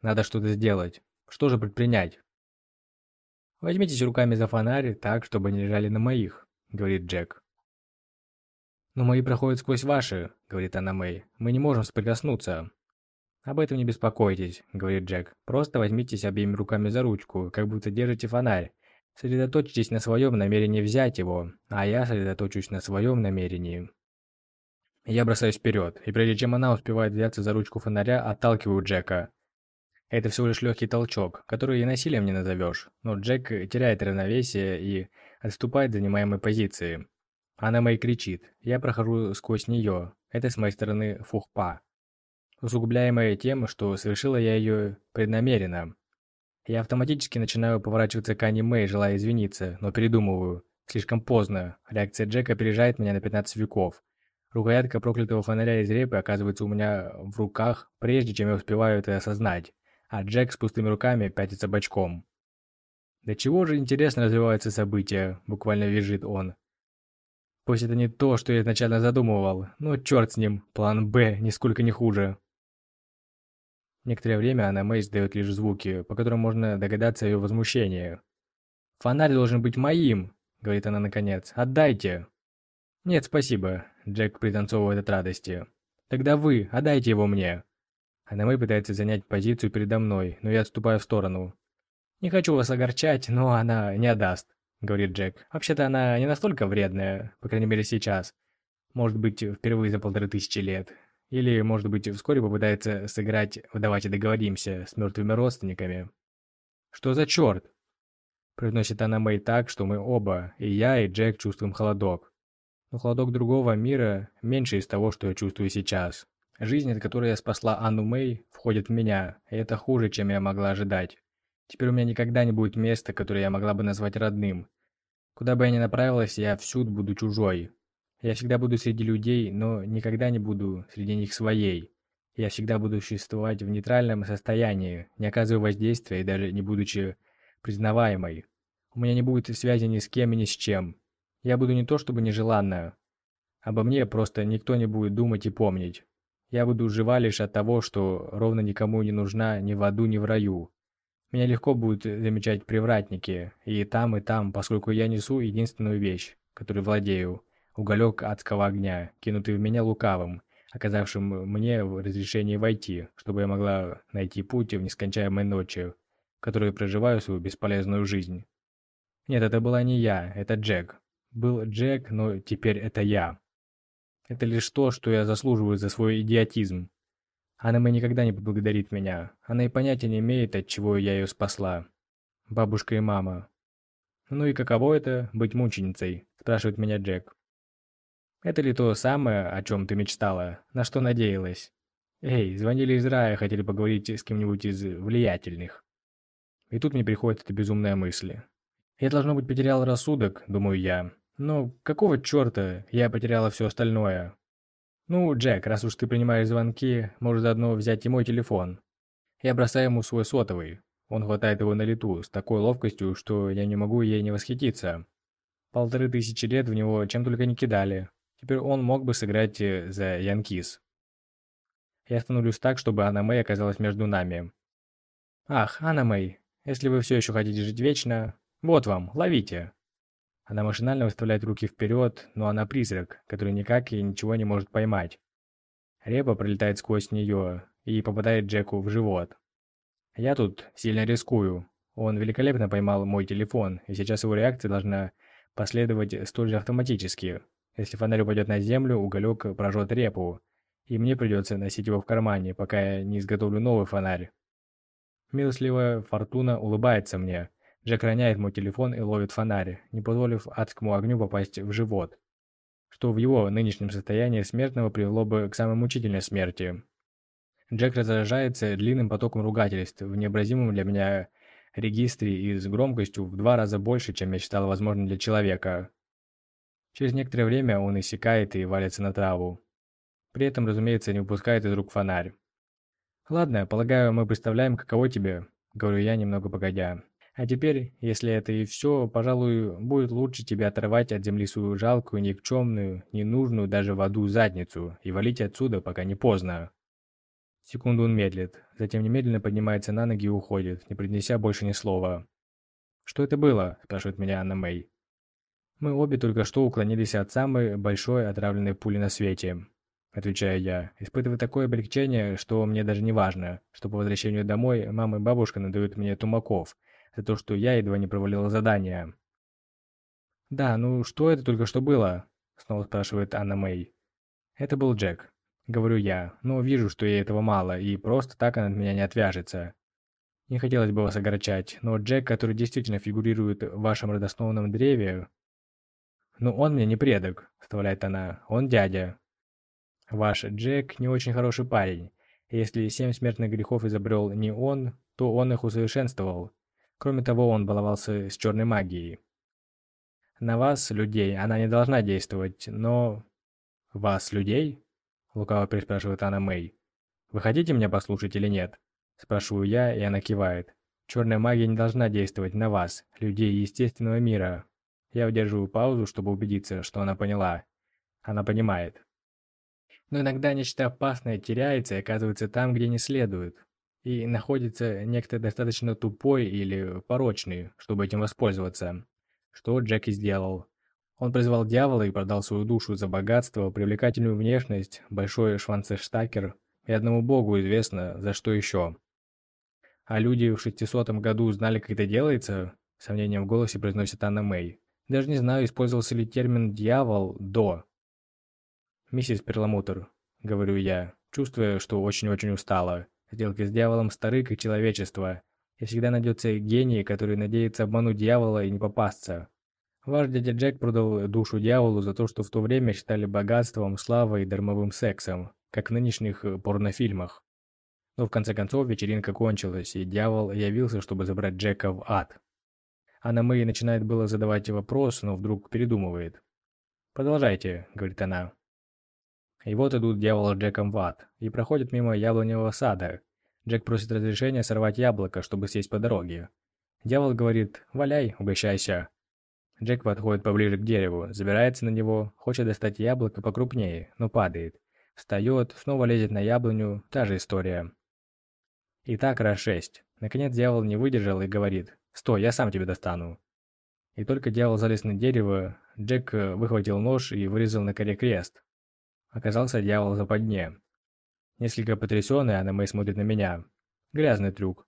Надо что-то сделать. Что же предпринять? «Возьмитесь руками за фонарь так, чтобы они лежали на моих», — говорит Джек. «Но мои проходят сквозь ваши», — говорит она Мэй. «Мы не можем соприкоснуться». «Об этом не беспокойтесь», — говорит Джек. «Просто возьмитесь обеими руками за ручку, как будто держите фонарь. Сосредоточьтесь на своем намерении взять его, а я сосредоточусь на своем намерении. Я бросаюсь вперед, и прежде чем она успевает взяться за ручку фонаря, отталкиваю Джека. Это всего лишь легкий толчок, который и насилием не назовешь, но Джек теряет равновесие и отступает занимаемой позиции. Она Мэй кричит. Я прохожу сквозь нее. Это с моей стороны фухпа. Усугубляемая тем, что совершила я ее преднамеренно. Я автоматически начинаю поворачиваться к Ани Мэй, желая извиниться, но передумываю. Слишком поздно. Реакция Джека опережает меня на 15 веков. Рукоятка проклятого фонаря из репы оказывается у меня в руках, прежде чем я успеваю это осознать, а Джек с пустыми руками пятится бочком. «Да чего же интересно развиваются события», — буквально визжит он. Пусть это не то, что я изначально задумывал, но черт с ним, план «Б» нисколько не хуже. Некоторое время она Мэй издает лишь звуки, по которым можно догадаться о ее возмущении. «Фонарь должен быть моим», — говорит она наконец. «Отдайте». «Нет, спасибо», — Джек пританцовывает от радости. «Тогда вы, отдайте его мне». Она Мэй пытается занять позицию передо мной, но я отступаю в сторону. «Не хочу вас огорчать, но она не отдаст». — говорит Джек. «Вообще-то она не настолько вредная, по крайней мере сейчас. Может быть, впервые за полторы тысячи лет. Или, может быть, вскоре попытается сыграть «Давайте договоримся» с мертвыми родственниками». «Что за черт?» Произносит она Мэй так, что мы оба, и я, и Джек, чувствуем холодок. Но холодок другого мира меньше из того, что я чувствую сейчас. Жизнь, от которой я спасла Анну Мэй, входит в меня, и это хуже, чем я могла ожидать. Теперь у меня никогда не будет места, которое я могла бы назвать родным. Куда бы я ни направилась, я всюду буду чужой. Я всегда буду среди людей, но никогда не буду среди них своей. Я всегда буду существовать в нейтральном состоянии, не оказывая воздействия и даже не будучи признаваемой. У меня не будет связи ни с кем и ни с чем. Я буду не то чтобы нежеланна. Обо мне просто никто не будет думать и помнить. Я буду жива лишь от того, что ровно никому не нужна ни в аду, ни в раю. Меня легко будет замечать привратники, и там, и там, поскольку я несу единственную вещь, которой владею – уголек адского огня, кинутый в меня лукавым, оказавшим мне разрешение войти, чтобы я могла найти путь в нескончаемой ночи, в которой проживаю свою бесполезную жизнь. Нет, это была не я, это Джек. Был Джек, но теперь это я. Это лишь то, что я заслуживаю за свой идиотизм. Анна никогда не поблагодарит меня. Она и понятия не имеет, от чего я ее спасла. Бабушка и мама. «Ну и каково это, быть мученицей?» – спрашивает меня Джек. «Это ли то самое, о чем ты мечтала? На что надеялась?» «Эй, звонили из рая, хотели поговорить с кем-нибудь из влиятельных». И тут мне приходит эта безумная мысль. Я, должно быть, потерял рассудок, думаю я. Но какого черта я потеряла все остальное? «Ну, Джек, раз уж ты принимаешь звонки, можешь заодно взять и мой телефон». Я бросаю ему свой сотовый. Он хватает его на лету с такой ловкостью, что я не могу ей не восхититься. Полторы тысячи лет в него чем только не кидали. Теперь он мог бы сыграть э, за Янкис. Я становлюсь так, чтобы Анна Мэй оказалась между нами. «Ах, Анна Мэй, если вы все еще хотите жить вечно, вот вам, ловите!» Она машинально выставляет руки вперед, но она призрак, который никак и ничего не может поймать. Репа пролетает сквозь нее и попадает Джеку в живот. Я тут сильно рискую. Он великолепно поймал мой телефон, и сейчас его реакция должна последовать столь же автоматически. Если фонарь упадет на землю, уголек прожжет репу, и мне придется носить его в кармане, пока я не изготовлю новый фонарь. Милостливая фортуна улыбается мне, Джек роняет мой телефон и ловит фонарь, не позволив адскому огню попасть в живот, что в его нынешнем состоянии смертного привело бы к самой мучительной смерти. Джек разражается длинным потоком ругательств в необразимом для меня регистре и с громкостью в два раза больше, чем я считал возможным для человека. Через некоторое время он иссякает и валится на траву. При этом, разумеется, не выпускает из рук фонарь. «Ладно, полагаю, мы представляем, каково тебе», — говорю я, немного погодя. А теперь, если это и все, пожалуй, будет лучше тебя оторвать от земли свою жалкую, никчемную, ненужную даже в аду задницу и валить отсюда, пока не поздно. Секунду он медлит, затем немедленно поднимается на ноги и уходит, не произнеся больше ни слова. «Что это было?» – спрашивает меня Анна Мэй. «Мы обе только что уклонились от самой большой отравленной пули на свете», – отвечаю я, испытывая такое облегчение, что мне даже не важно, что по возвращению домой мама и бабушка надают мне тумаков – за то, что я едва не провалила задание. «Да, ну что это только что было?» — снова спрашивает Анна Мэй. «Это был Джек», — говорю я, но вижу, что ей этого мало, и просто так она от меня не отвяжется. Не хотелось бы вас огорчать, но Джек, который действительно фигурирует в вашем родословном древе... «Ну, он мне не предок», — вставляет она, — «он дядя». Ваш Джек не очень хороший парень. Если семь смертных грехов изобрел не он, то он их усовершенствовал. Кроме того, он баловался с черной магией. На вас, людей, она не должна действовать, но... Вас, людей? Лукаво переспрашивает Анна Мэй. Вы хотите меня послушать или нет? Спрашиваю я, и она кивает. Черная магия не должна действовать на вас, людей естественного мира. Я удерживаю паузу, чтобы убедиться, что она поняла. Она понимает. Но иногда нечто опасное теряется и оказывается там, где не следует. И находится некто достаточно тупой или порочный, чтобы этим воспользоваться. Что Джек и сделал. Он призвал дьявола и продал свою душу за богатство, привлекательную внешность, большой шванцештакер, и одному богу известно, за что еще. А люди в 600 году знали, как это делается? Сомнением в голосе произносит Анна Мэй. Даже не знаю, использовался ли термин «дьявол» до. «Миссис Перламутр», — говорю я, чувствуя, что очень-очень устала. Сделки с дьяволом стары, как человечество. И всегда найдется гений, который надеется обмануть дьявола и не попасться. Ваш дядя Джек продал душу дьяволу за то, что в то время считали богатством, славой и дармовым сексом, как в нынешних э, порнофильмах. Но в конце концов вечеринка кончилась, и дьявол явился, чтобы забрать Джека в ад. Анна Мэй начинает было задавать вопрос, но вдруг передумывает. «Продолжайте», — говорит она. И вот идут дьявол с Джеком в ад, и проходят мимо яблоневого сада. Джек просит разрешения сорвать яблоко, чтобы сесть по дороге. Дьявол говорит «Валяй, угощайся». Джек подходит поближе к дереву, забирается на него, хочет достать яблоко покрупнее, но падает. Встает, снова лезет на яблоню, та же история. И так раз шесть. Наконец дьявол не выдержал и говорит «Стой, я сам тебе достану». И только дьявол залез на дерево, Джек выхватил нож и вырезал на коре крест, Оказался дьявол в западне. Несколько потрясенный, она Мэй смотрит на меня. Грязный трюк.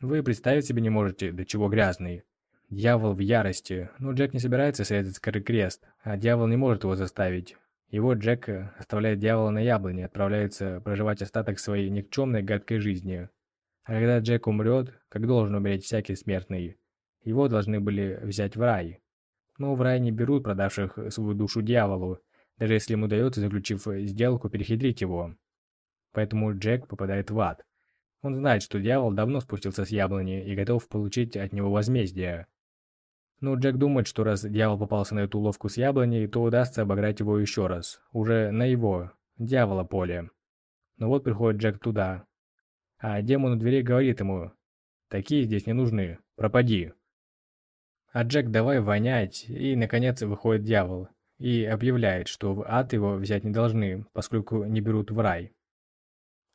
Вы представить себе не можете, до чего грязный. Дьявол в ярости, но Джек не собирается срезать с коры крест, а дьявол не может его заставить. И вот Джек оставляет дьявола на яблоне, отправляется проживать остаток своей никчемной гадкой жизни. А когда Джек умрет, как должен умереть всякий смертный, его должны были взять в рай. Но в рай не берут продавших свою душу дьяволу, даже если ему удается, заключив сделку, перехитрить его. Поэтому Джек попадает в ад. Он знает, что дьявол давно спустился с яблони и готов получить от него возмездие. Но Джек думает, что раз дьявол попался на эту ловку с яблони, то удастся обыграть его еще раз, уже на его, дьявола поле. Но вот приходит Джек туда. А демон у двери говорит ему, «Такие здесь не нужны, пропади». А Джек давай вонять, и наконец выходит дьявол, и объявляет, что в ад его взять не должны, поскольку не берут в рай.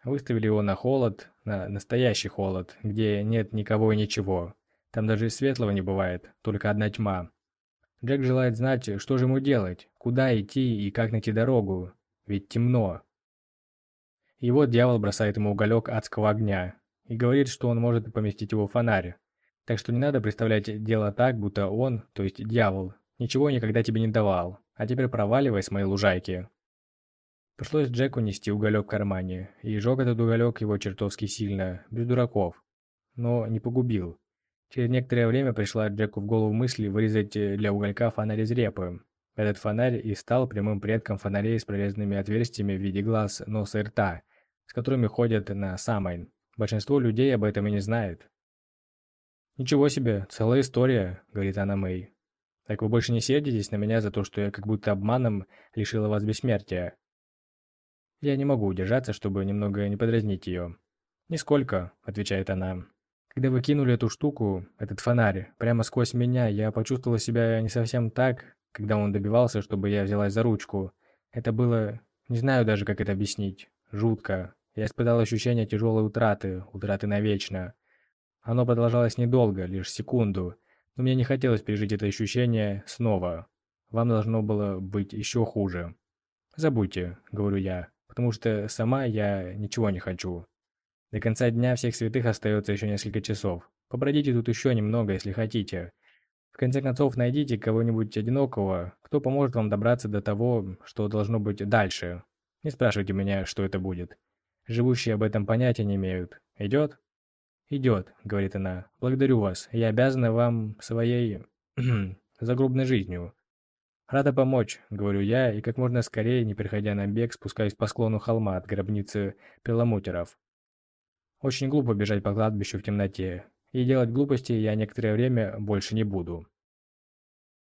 Выставили его на холод, на настоящий холод, где нет никого и ничего. Там даже светлого не бывает, только одна тьма. Джек желает знать, что же ему делать, куда идти и как найти дорогу, ведь темно. И вот дьявол бросает ему уголек адского огня и говорит, что он может поместить его в фонарь. Так что не надо представлять дело так, будто он, то есть дьявол, ничего никогда тебе не давал, а теперь проваливай с моей лужайки. Пришлось Джеку нести уголек в кармане, и жег этот уголек его чертовски сильно, без дураков. Но не погубил. Через некоторое время пришла Джеку в голову мысль вырезать для уголька фонарь из репы. Этот фонарь и стал прямым предком фонарей с прорезанными отверстиями в виде глаз, носа и рта, с которыми ходят на Самайн. Большинство людей об этом и не знает. «Ничего себе, целая история», — говорит Анна Мэй. Так вы больше не сердитесь на меня за то, что я как будто обманом лишила вас бессмертия? Я не могу удержаться, чтобы немного не подразнить ее. «Нисколько», — отвечает она. «Когда вы кинули эту штуку, этот фонарь, прямо сквозь меня, я почувствовала себя не совсем так, когда он добивался, чтобы я взялась за ручку. Это было... Не знаю даже, как это объяснить. Жутко. Я испытал ощущение тяжелой утраты, утраты навечно. Оно продолжалось недолго, лишь секунду, но мне не хотелось пережить это ощущение снова. Вам должно было быть еще хуже. Забудьте, говорю я, потому что сама я ничего не хочу. До конца дня всех святых остается еще несколько часов. Побродите тут еще немного, если хотите. В конце концов, найдите кого-нибудь одинокого, кто поможет вам добраться до того, что должно быть дальше. Не спрашивайте меня, что это будет. Живущие об этом понятия не имеют. Идет? Идет, говорит она. Благодарю вас. Я обязана вам своей... загробной жизнью. «Рада помочь», — говорю я, и как можно скорее, не переходя на бег, спускаюсь по склону холма от гробницы перламутеров. Очень глупо бежать по кладбищу в темноте, и делать глупости я некоторое время больше не буду.